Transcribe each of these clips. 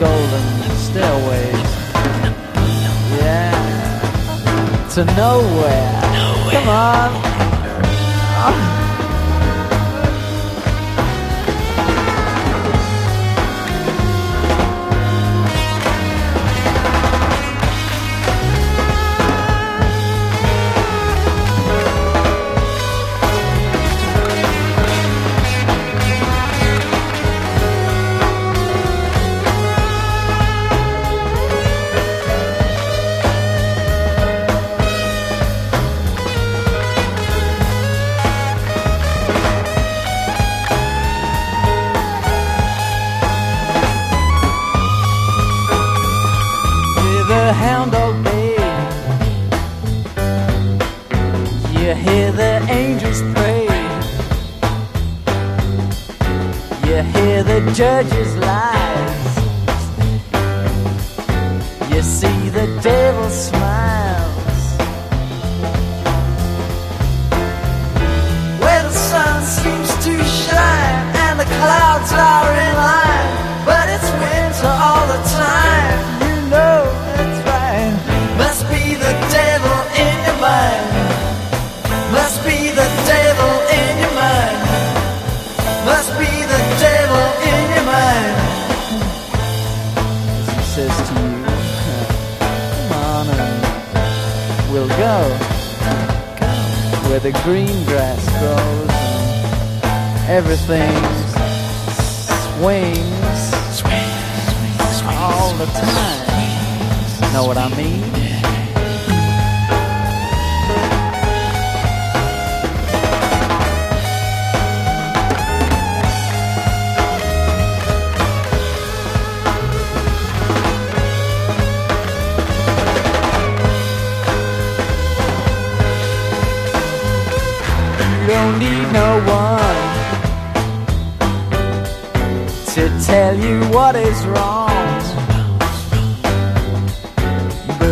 golden stairways. Yeah, to nowhere. Come on.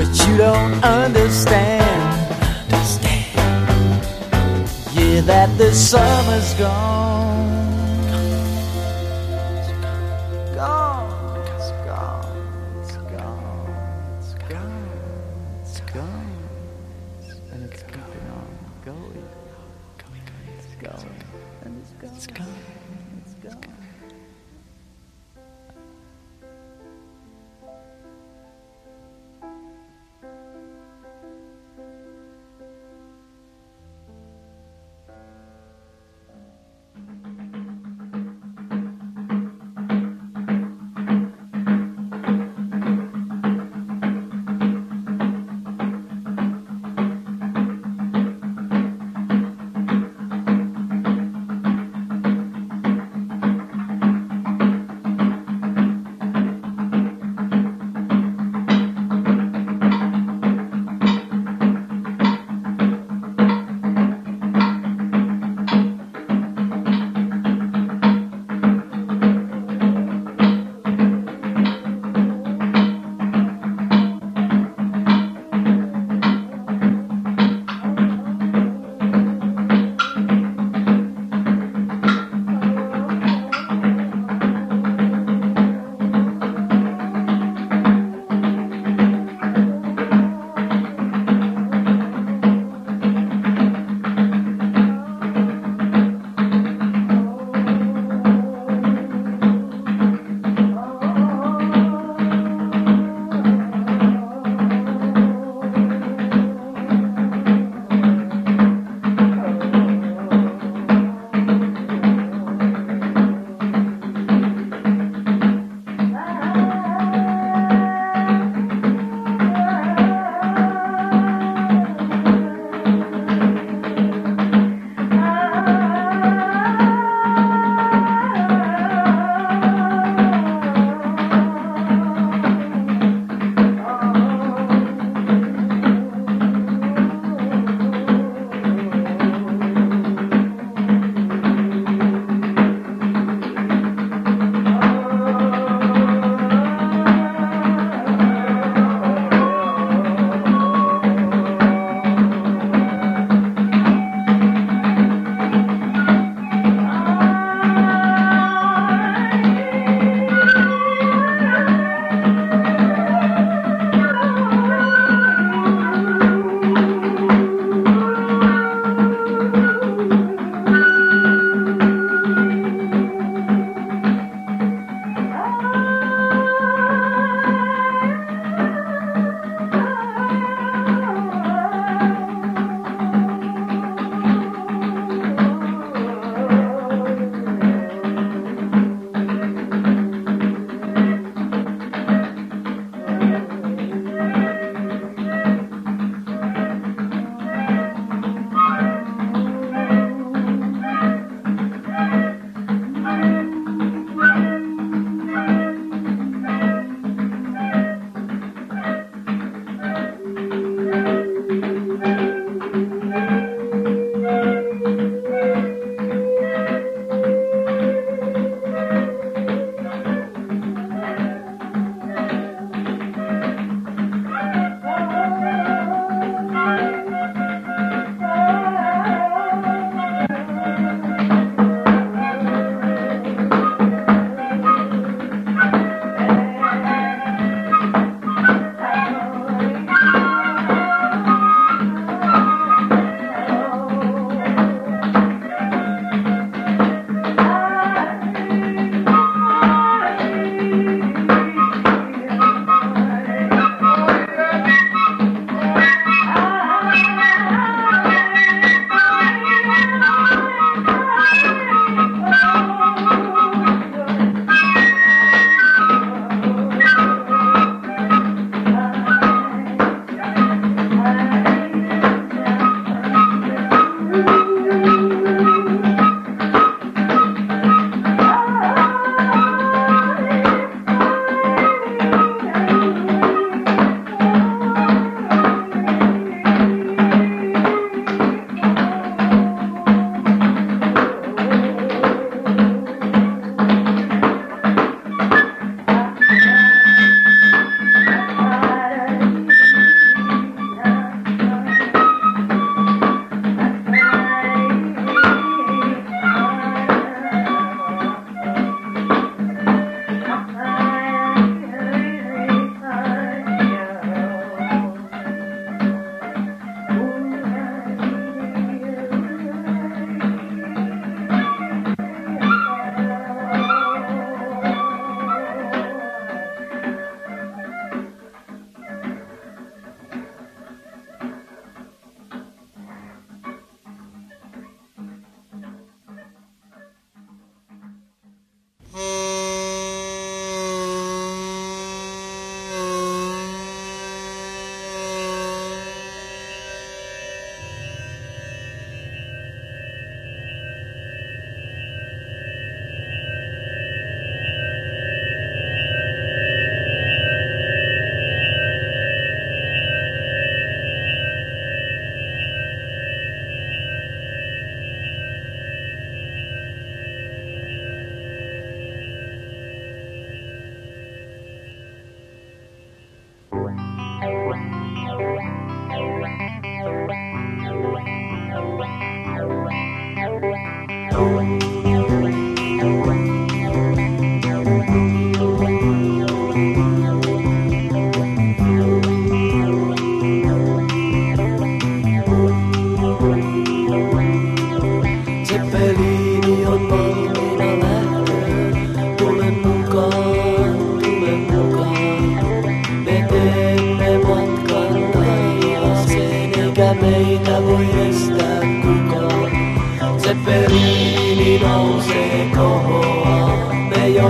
that you don't understand. understand. Yeah, that the summer's gone.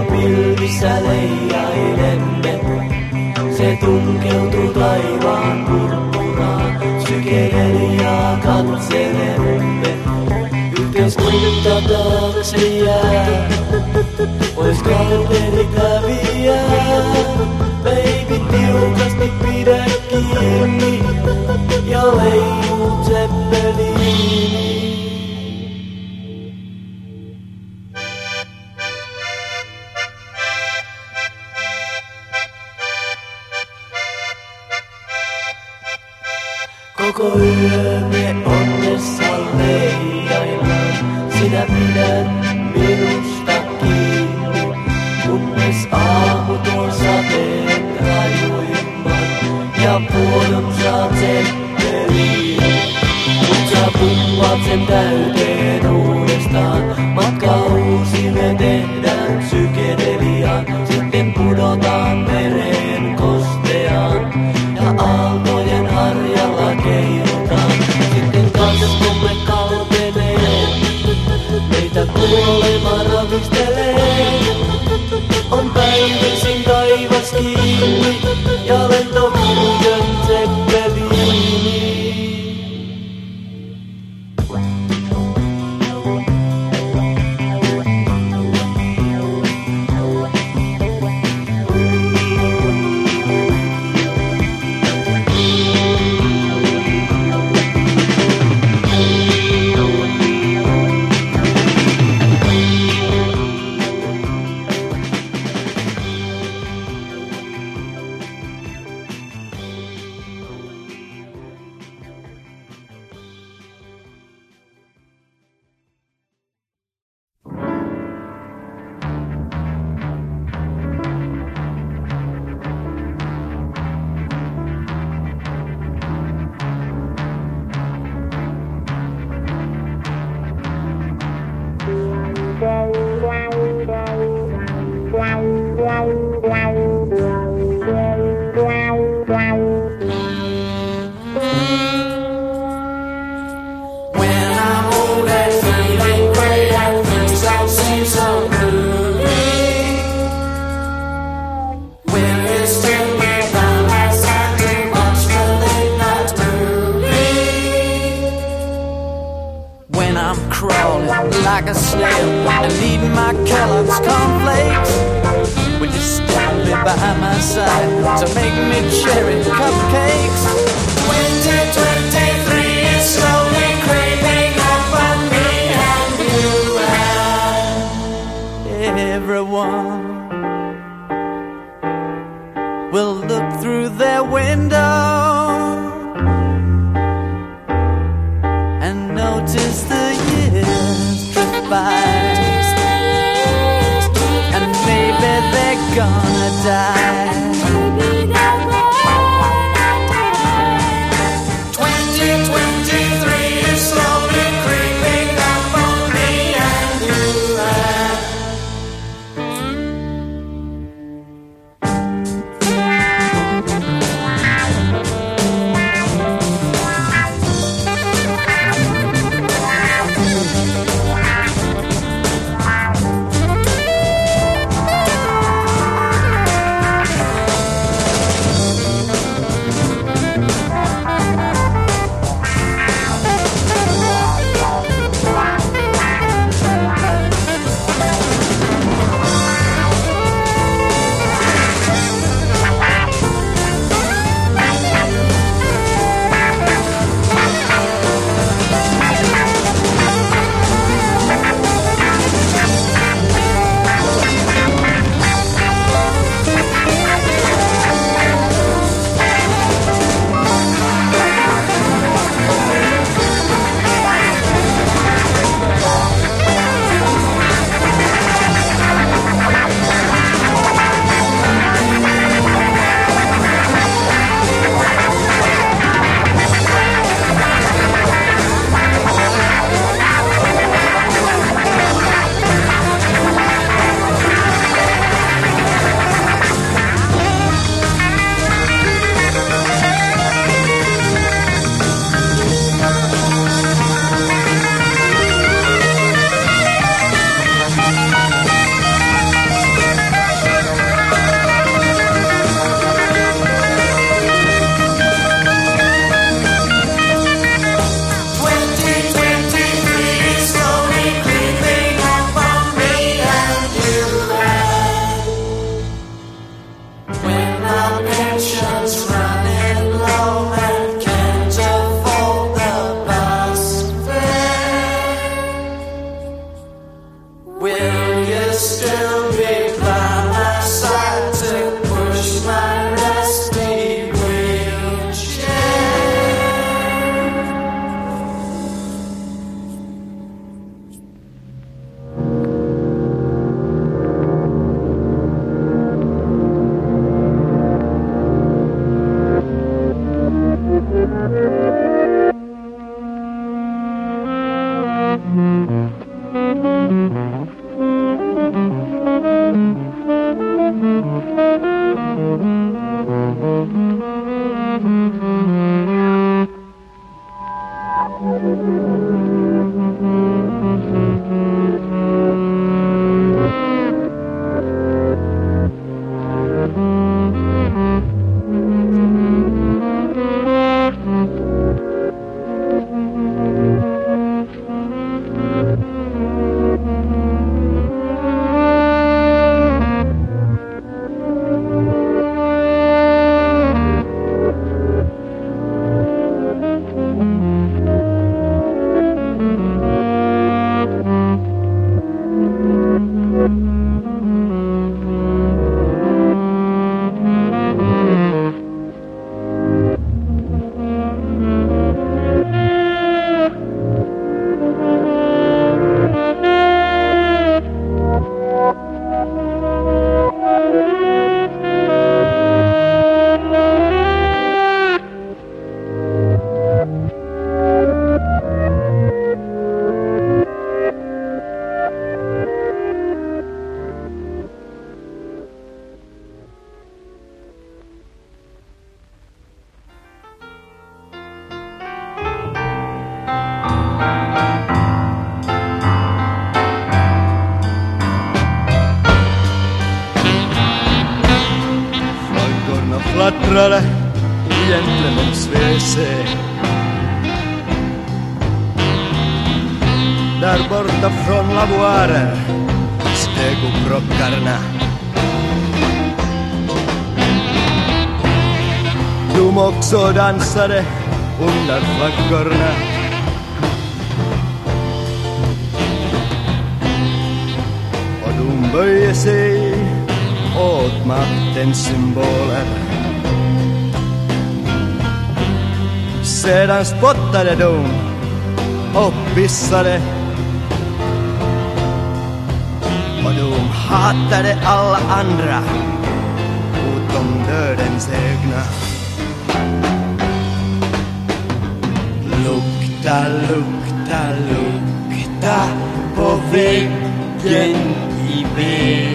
pilvis leijainemme. Se tunkeutuu taivaan purppuraan, ja katselemme. Yhteiskunta taakse jää, pois kalterit häviää. Baby tiukasti pidä kiinni ja leijuu seppeliin. Yeah. dansade undan flaggorna Och de böjde sig åt maktens symboler. Sedan spottade de och pissade Och de hatade alla andra utom dödens egna. lukta, lukta, lukta, powygięt i wygięt.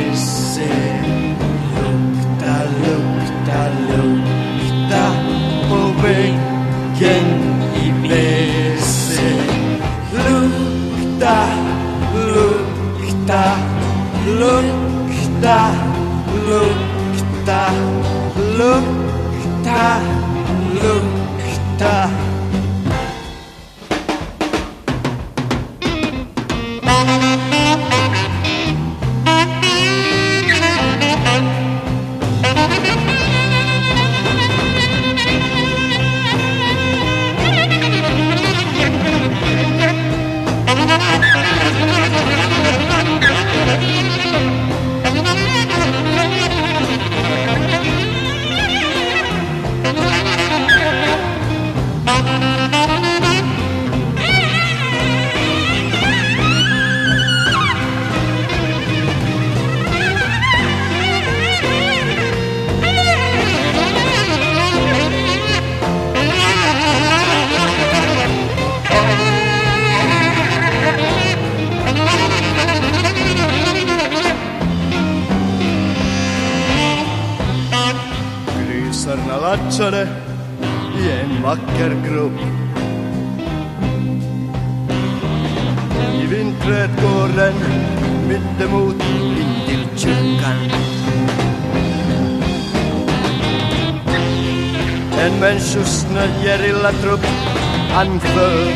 anför.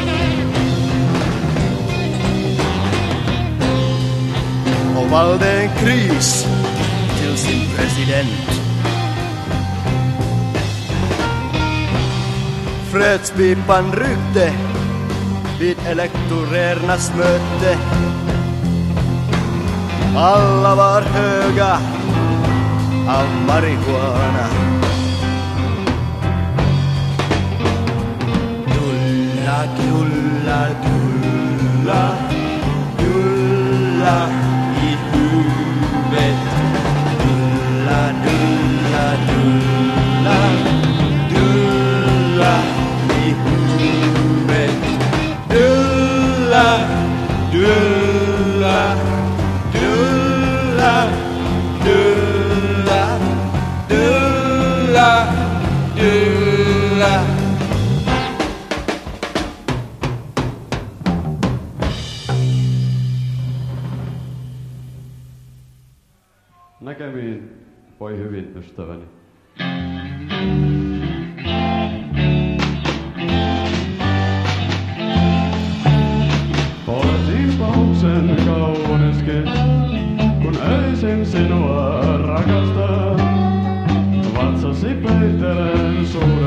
Och valde kris till sin president. Frötspipan ryckte vid elektorernas möte. Alla var höga av marijuana. Dula, dula, dula. Augusta, vad to sipprar den stora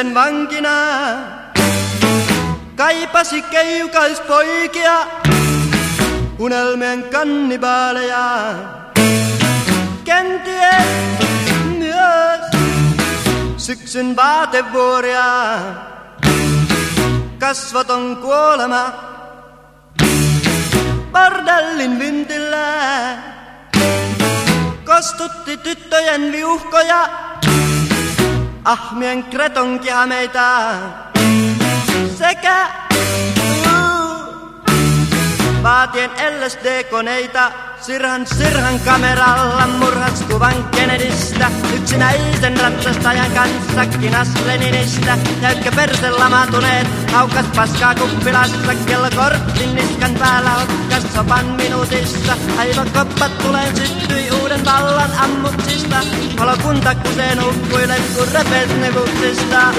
kyyhkysten vankina, kaipasi keijukaispoikia, unelmien kannibaaleja. Kenties myös syksyn vaatevuoria, kasvaton kuolema, bordellin vintillä. Kostutti tyttöjen viuhkoja, Ahmian Creton que ameta Seca uh, Batien LSD coneita. Sirhan Sirhan kameralla murhaskuvan Kennedystä. Yksinäisen ratsastajan kanssa kinas Leninistä Jäykkä perse lamatuneet haukas paskaa kuppilassa. Kello kortin niskan päällä hokkas sopan minuutissa. Aivan koppat tulee syttyi uuden vallan ammuksista. Valokunta kuseen hukkui lenku repesnevuksista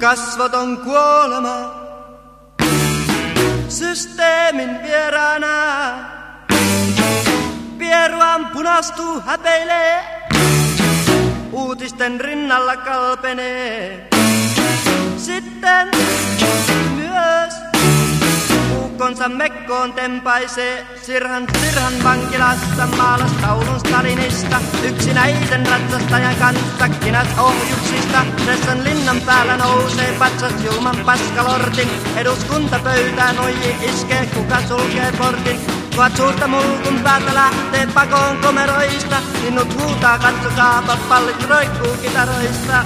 Kasvoton kuolema, systeemin vieraana. Pieruan punastuu, häpeilee, uutisten rinnalla kalpenee. Sitten. Myös. Ukkonsa mekkoon tempaisee. Sirhan Sirhan vankilassa maalastaulun Stalinista. Yksinäisen ratsastajan kanssa kinas ohjuksista. Ressan linnan päällä nousee patsas julman paskalortin. Eduskuntapöytään noji iskee kuka sulkee portin. Kuvat suurta mulkun päältä lähtee pakoon komeroista. Linnut huutaa katsokaapa pallit roikkuu kitaroista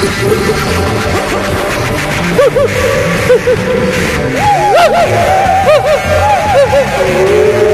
Woohoo! Woohoo! Woohoo! Woohoo!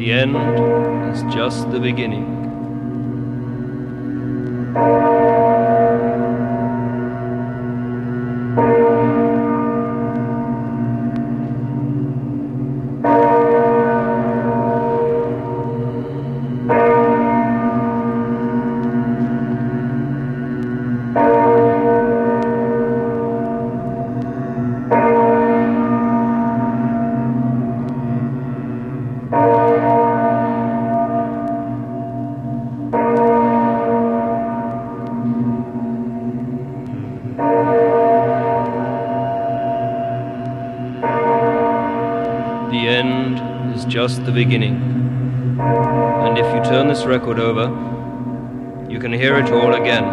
The end is just the beginning. The beginning. And if you turn this record over, you can hear it all again.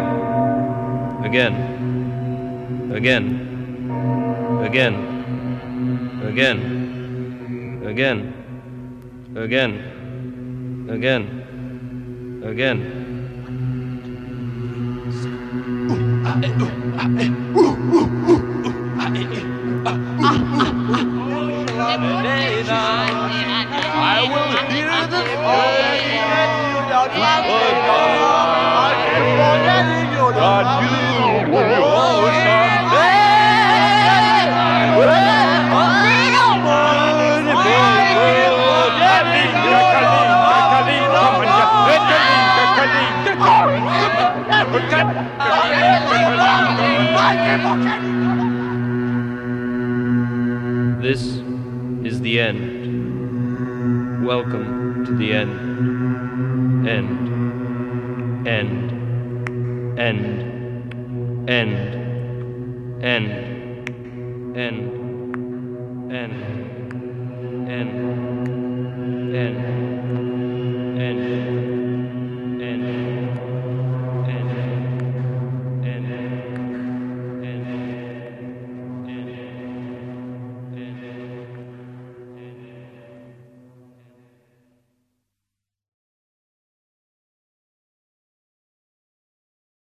Again. Again. Again. Again. Again. Again. Again. Again. I